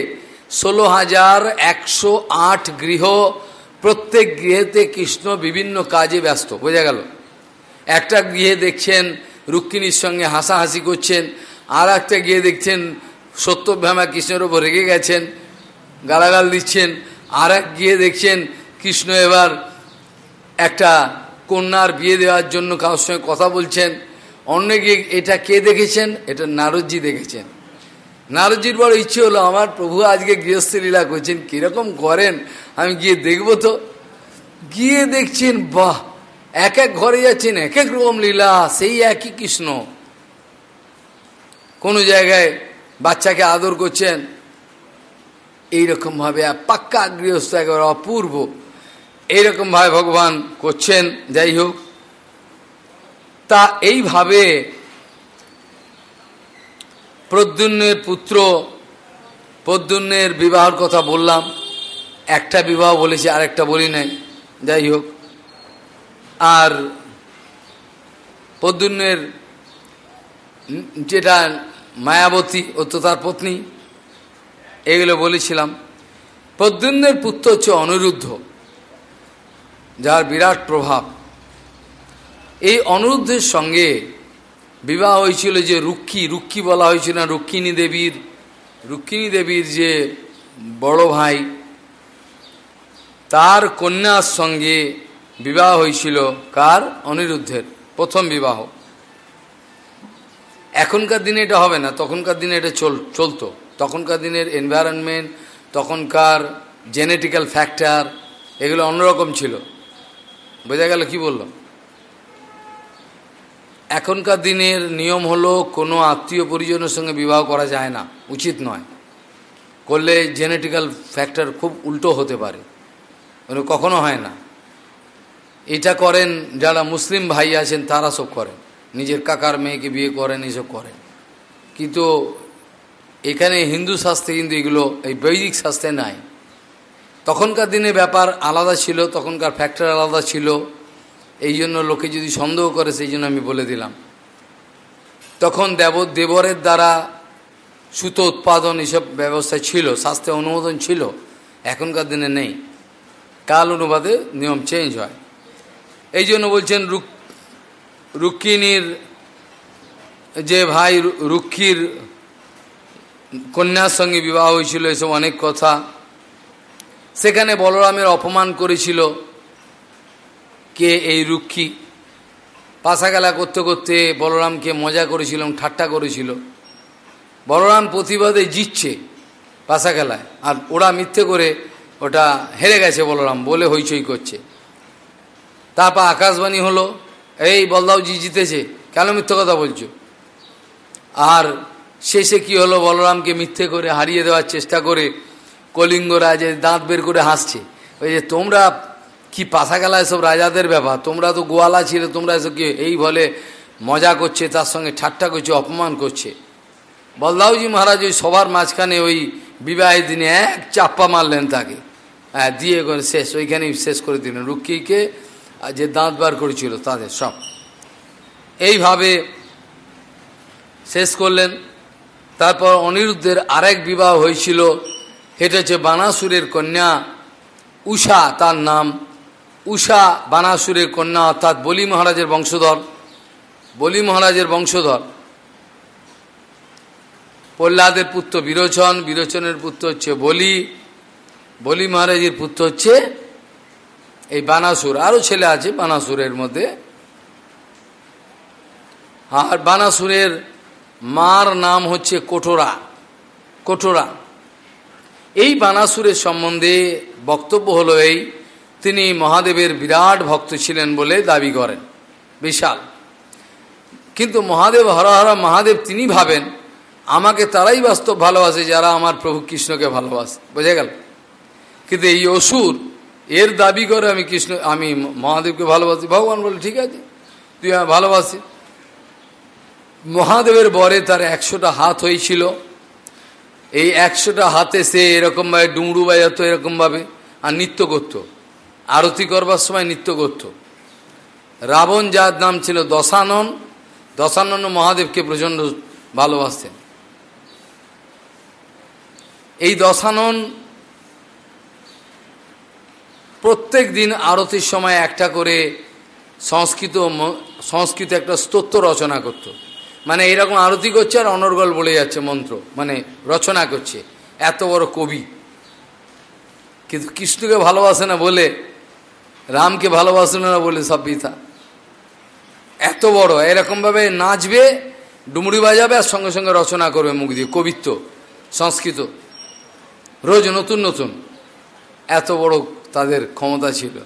ষোলো হাজার একশো আট গৃহ, প্রত্যেক গৃহেতে কৃষ্ণ বিভিন্ন কাজে ব্যস্ত, বোঝা গেল? একটা গৃহে দেখছেন রুক্মিণীর সঙ্গে হাসাহাসি করছেন, আর একটা গিয়ে দেখছেন সত্যভ্যামা কৃষ্ণের ওপর রেগে গেছেন, গালাগাল দিচ্ছেন, আর এক গিয়ে দেখছেন কৃষ্ণ এবার একটা কন্যার বিয়ে দেওয়ার জন্য কারোর সঙ্গে কথা বলছেন, অন্য গিয়ে এটা কে দেখেছেন? এটা নারদজি দেখেছেন। নারদজির বড় ইচ্ছে হলো, আমার প্রভু আজকে গৃহস্থ লীলা করছেন, কীরকম করেন? আমি গিয়ে দেখব তো। গিয়ে দেখছেন, বাহ, এক এক ঘরে যাচ্ছেন, এক এক রকম লীলা, সেই একই কৃষ্ণ। কোনো জায়গায় বাচ্চাকে আদর করছেন, এইরকমভাবে পাক্কা গৃহস্থ একেবারে অপূর্ব। এইরকমভাবে ভগবান করছেন, যাই হোক। তা এইভাবে প্রদ্যুন্নের পুত্র, প্রদ্যুন্নের বিবাহর কথা বললাম। একটা বিবাহ বলেছি, আরেকটা বলি নাই। যাই হোক। আর প্রদ্যুন্নের যেটা মায়াবতী ও তো তার পত্নী, এগুলো বলেছিলাম। প্রদ্যুন্নের পুত্র হচ্ছে অনিরুদ্ধ। যার বিরাট প্রভাব। এই অনিরুদ্ধের সঙ্গে বিবাহ হয়েছিল যে রুক্ষী রুক্ষী বলা হয়েছিল না রুক্মিণী দেবীর রুক্মিণী দেবীর যে বড় ভাই, তার কন্যার সঙ্গে বিবাহ হয়েছিল কার? অনিরুদ্ধের, প্রথম বিবাহ। এখনকার দিনে এটা হবে না, তখনকার দিনে এটা চল, চলতো। তখনকার দিনের এনভায়রনমেন্ট তখনকার জেনেটিক্যাল ফ্যাক্টর এগুলো অন্যরকম ছিল। বোঝা গেল কি বললাম? এখনকার দিনের নিয়ম হলো কোনো আত্মীয় পরিজনের সঙ্গে বিবাহ করা যায় না, উচিত নয়। করলে জেনেটিক্যাল ফ্যাক্টর খুব উল্টো হতে পারে। মানে কখনো হয় না। এটা করেন যারা মুসলিম ভাই আছেন, তারা সব করেন। নিজের কাকার মেয়েকে বিয়ে করেন এসব করেন। কিন্তু এখানে হিন্দু শাস্ত্রে কিন্তু এগুলো, এই বৈদিক শাস্ত্রে নাই। তখনকার দিনে ব্যাপার আলাদা ছিল, তখনকার ফ্যাক্টর আলাদা ছিল। এই জন্য লোকে যদি সন্দেহ করে, সেই জন্য আমি বলে দিলাম। তখন দেব, দেবরের দ্বারা সুতো উৎপাদন এসব ব্যবস্থা ছিল শাস্ত্রে অনুমোদন ছিল। এখনকার দিনে নেই। কাল অনুবাদে নিয়ম চেঞ্জ হয়। এই জন্য বলছেন রুক, রুক্মিণীর যে ভাই রুক্ষীর কন্যার সঙ্গে বিবাহ হয়েছিল, এসব অনেক কথা। সেখানে বলরামের অপমান করেছিল কে এই রুক্ষী? পাশা খেলা করতে করতে বলরামকে মজা করেছিলাম ঠাট্টা করেছিল। বলরাম প্রতিবাদে জিতছে পাশা খেলায় আর ওরা মিথ্যে করে ওটা হেরে গেছে বলরাম, বলে হইচই করছে। তারপর আকাশবাণী হলো, এই বলদাওজি জিতেছে, কেন মিথ্যে কথা বলছো? আর শেষে কি হলো? বলরামকে মিথ্যে করে হারিয়ে দেওয়ার চেষ্টা করে কলিঙ্গ রাজে দাঁত বের করে হাসছে। ওই যে তোমরা কি পাশা গেলা এসব রাজাদের ব্যাপার? তোমরা তো গোয়ালা ছিল, তোমরা এসব কি এই বলে মজা করছে, তার সঙ্গে ঠাট্টা করছে, অপমান করছে? বলদাউজি মহারাজ ওই সবার মাঝখানে ওই বিবাহের দিনে এক চাপ্পা মারলেন তাকে। হ্যাঁ দিয়ে করে শেষ, ওইখানেই শেষ করে দিলেন। রুক্কিকে যে দাঁত বার করেছিল তাদের সব। এইভাবে শেষ করলেন। তারপর অনিরুদ্ধের আরেক বিবাহ হয়েছিল এটা হচ্ছে বানাসুরের কন্যা উষা, তার নাম। উষা বানাসুরের কন্যা, অর্থাৎ বলি মহারাজের বংশধর। বলি মহারাজের বংশধর। প্রহ্লাদের পুত্র বিরোচন, বিরোচনের পুত্র হচ্ছে বলি। বলি মহারাজের পুত্র হচ্ছে এই বানাসুর। আরও ছেলে আছে বানাসুরের মধ্যে। আর বানাসুরের মার নাম হচ্ছে কোটোরা কোটোরা এই বানাসুরের সম্বন্ধে বক্তব্য হলো এই, তিনি মহাদেবের বিরাট ভক্ত ছিলেন বলে দাবি করেন। বিশাল। কিন্তু মহাদেব হরহরা মহাদেব তিনি ভাবেন, আমাকে তারাই বাস্তব ভালোবাসে, যারা আমার প্রভু কৃষ্ণকে ভালোবাসে। বোঝা গেল? কিন্তু এই অসুর, এর দাবি করে আমি কৃষ্ণ, আমি মহাদেবকে ভালোবাসি। ভগবান বলে, ঠিক আছে, তুই ভালোবাসি মহাদেবের বরে তার একশোটা হাত হয়েছিল। এই একশোটা হাতে সে এরকমভাবে, ডুমরু বাজাতো এরকমভাবে, আর নৃত্য করত। আরতি করবার সময় নৃত্য করত। রাবণ যার নাম ছিল দশানন দশানন মহাদেবকে প্রচণ্ড ভালোবাসতেন। এই দশানন প্রত্যেক দিন আরতির সময় একটা করে সংস্কৃত সংস্কৃত একটা স্তোত্র রচনা করত। মানে এরকম আরতি করছে আর অনর্গল বলে যাচ্ছে মন্ত্র মানে রচনা করছে। এত বড় কবি। কিন্তু কৃষ্ণকে ভালোবাসে না বলে, রামকে ভালোবাসে না বলে সব পিতা এত বড়, এরকমভাবে নাচবে, ডুমুরি বাজাবে আর সঙ্গে সঙ্গে রচনা করবে মুখ দিয়ে, কবিত্ব, সংস্কৃত। রোজ নতুন নতুন। এত বড় তাদের ক্ষমতা ছিল।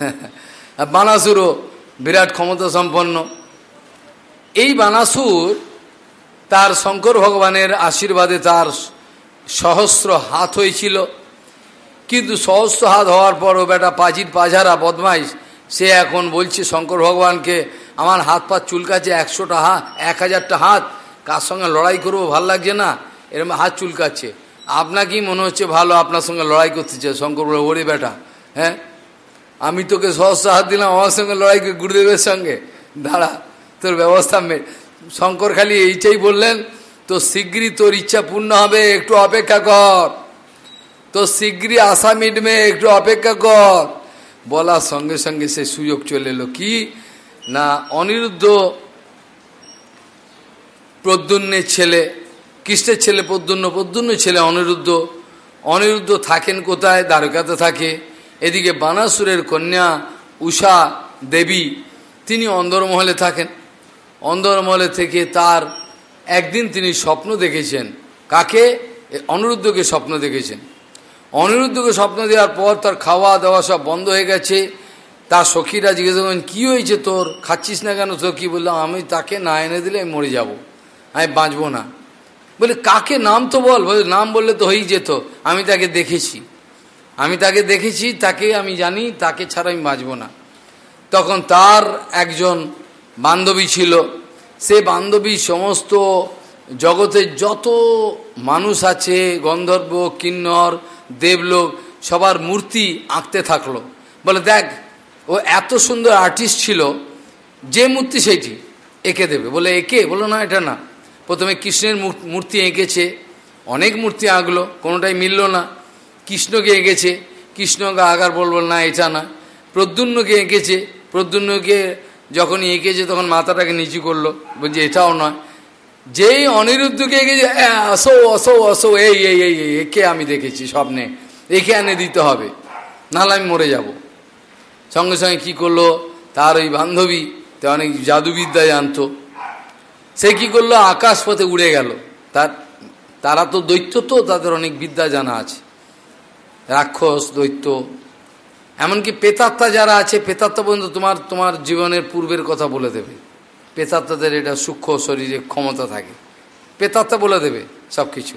[LAUGHS] বানাসুরও বিরাট ক্ষমতা সম্পন্ন। এই বানাসুর তার শঙ্কর ভগবানের আশীর্বাদে তার সহস্র হাত হয়েছিল। কিন্তু সহস্র হাত হওয়ার পর ও বেটা পাজির পাঝারা বদমাইশ, সে এখন বলছে, শঙ্কর ভগবানকে আমার হাত পা চুলকাচ্ছে একশোটা হাত এক হাজারটা হাত, কার সঙ্গে লড়াই করব, ভালো লাগছে না? এরকম হাত চুলকাচ্ছে। আপনাকেই মনে হচ্ছে ভালো আপনার সঙ্গে লড়াই করতে চাই শঙ্কর ওরে বেটা হ্যাঁ? আমি তোকে সহস্র হাত দিলাম, আমার সঙ্গে লড়াই করে, গুরুদেবের সঙ্গে। দাঁড়া তোর ব্যবস্থা শঙ্কর খালি এইটাই বললেন, তো শীঘ্রই তোর ইচ্ছা পূর্ণ হবে, একটু অপেক্ষা কর। তো শীঘ্রই আশা মিটবে, একটু অপেক্ষা কর। বলার সঙ্গে সঙ্গে সে সুযোগ চলে এলো। কি? না, অনিরুদ্ধ প্রদ্যুন্নের ছেলে। কৃষ্ণের ছেলে প্রদ্যুন্ন প্রদ্যুন্ন ছেলে অনিরুদ্ধ। অনিরুদ্ধ থাকেন কোথায়? দ্বারকাতে থাকে। এদিকে বানাসুরের কন্যা উষা দেবী, তিনি অন্দরমহলে থাকেন। অন্দরমহলে থেকে তার একদিন তিনি স্বপ্ন দেখেছেন। কাকে? অনিরুদ্ধকে স্বপ্ন দেখেছেন। অনিরুদ্ধকে স্বপ্ন দেওয়ার পর তার খাওয়া দাওয়া সব বন্ধ হয়ে গেছে। তার সখীরা জিজ্ঞেস করেন কী হয়েছে তোর? খাচ্ছিস না কেন? কী বললাম আমি তাকে না এনে দিলে আমি মরে যাব। আমি বাঁচবো না। বলে, কাকে? নাম তো বলে, নাম বললে তো হয়েই যেত। আমি তাকে দেখেছি। আমি তাকে দেখেছি, তাকে আমি জানি, তাকে ছাড়া আমি বাঁচব না। তখন তার একজন বান্ধবী ছিল, সে বান্ধবী সমস্ত জগতের যত মানুষ আছে, গন্ধর্ব, কিন্নর, দেবলোক, সবার মূর্তি আঁকতে থাকল। বলে, দেখ, ও এত সুন্দর আর্টিস্ট ছিল, যে মূর্তি সেইটি এঁকে দেবে। বলে, একে? বলো, না, এটা না। প্রথমে কৃষ্ণের মূর্তি এঁকেছে, অনেক মূর্তি আঁকলো, কোনোটাই মিলল না। কৃষ্ণকে এঁকেছে কৃষ্ণকে আগার বলব না, এটা না। প্রদ্যুন্নকে এঁকেছে প্রদ্যুন্নকে যখনই এঁকেছে তখন মাথাটাকে নিচু করল। বলছে, এটাও নয়। যেই অনিরুদ্ধকে এঁকেছে আসো আসো আসো, এই এই এই একে আমি দেখেছি স্বপ্নে। একে এনে দিতে হবে, নাহলে আমি মরে যাব। সঙ্গে সঙ্গে কি করল? তার ওই বান্ধবী, তে অনেক জাদুবিদ্যা জানতো। সে কি করল? আকাশ পথে উড়ে গেল। তার, তারা তো দৈত্য তো, তাদের অনেক বিদ্যা জানা আছে। রাক্ষস, দৈত্য এমনকি পেতাত্মা যারা আছে পেতাত্মা পর্যন্ত তোমার তোমার জীবনের পূর্বের কথা বলে দেবে। পেতাত্মাদের এটা সূক্ষ্ম শরীরে ক্ষমতা থাকে। পেতাত্মা বলে দেবে সব কিছু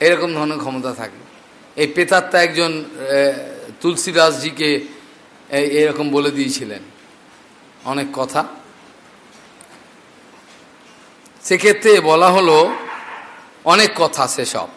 এরকম ধরনের ক্ষমতা থাকে। এই পেতাত্মা একজন তুলসীদাসজিকে এরকম বলে দিয়েছিলেন। অনেক কথা। সেক্ষেত্রে বলা হলো, অনেক কথা সেসব